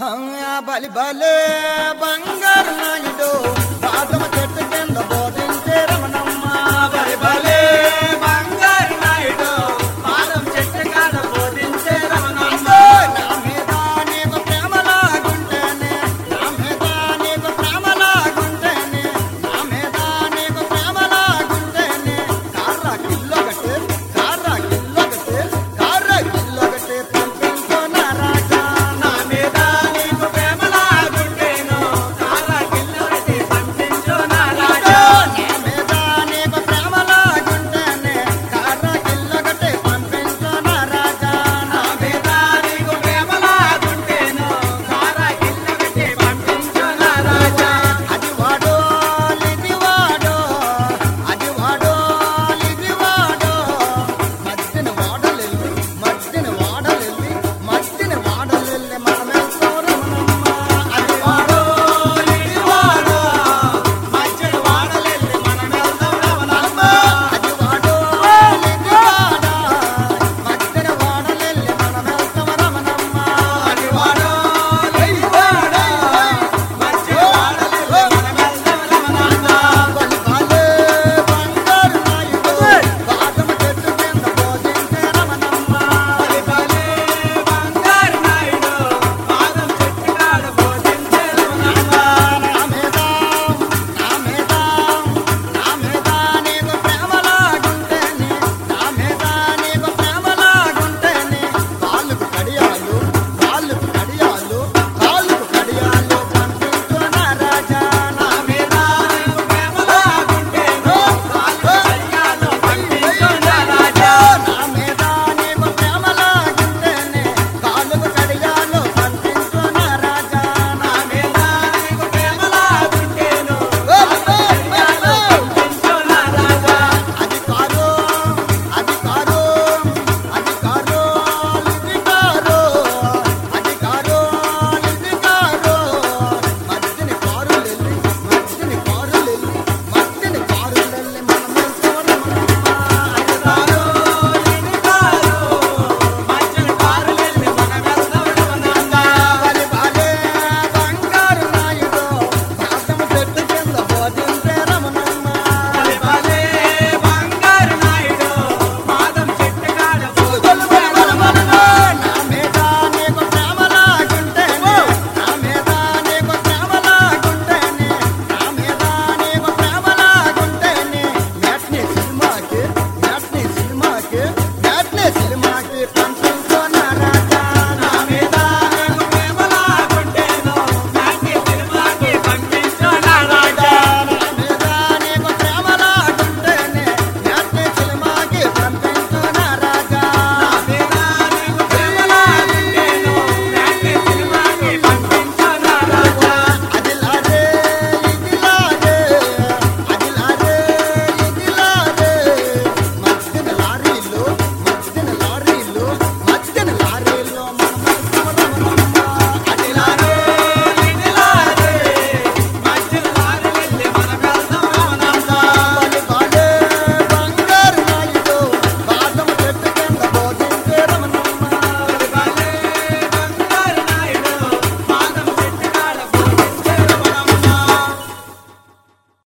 ha bal bal bangar nai do ba